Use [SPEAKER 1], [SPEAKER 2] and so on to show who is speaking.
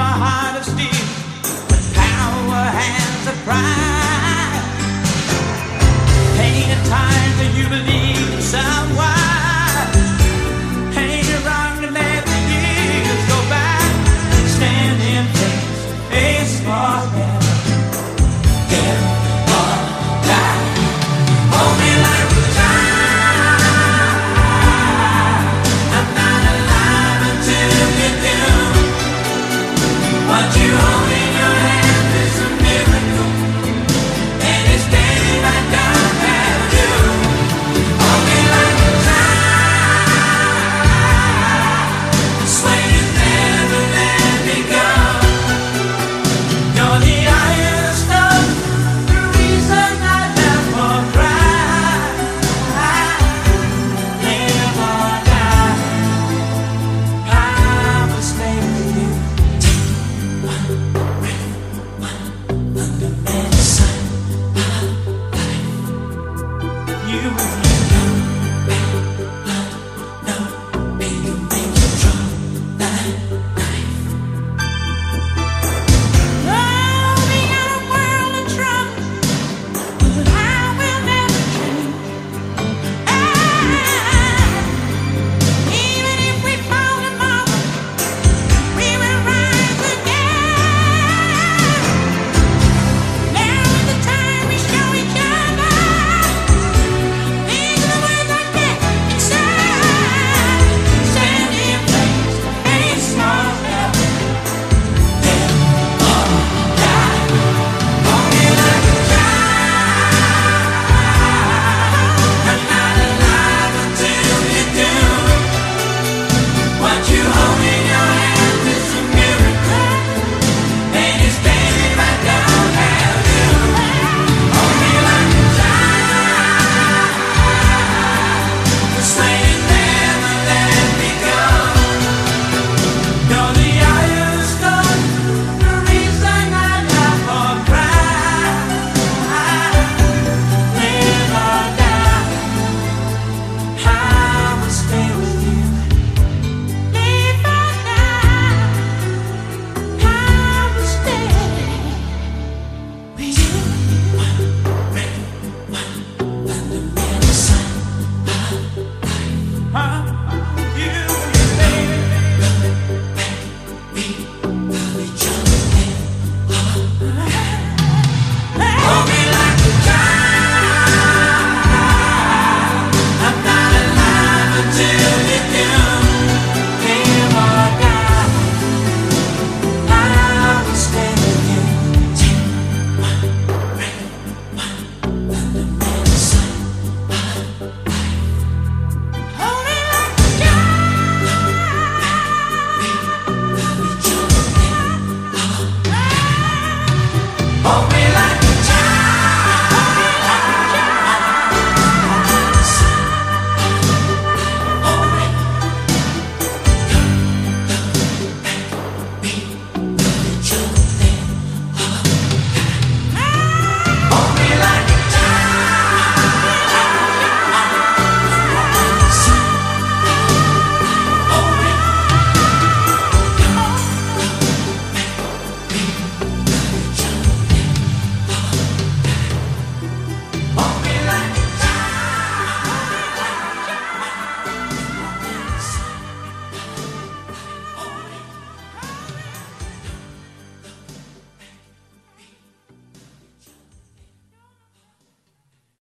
[SPEAKER 1] A heart of steel, with power, hands of pride. Pain and times that you believe.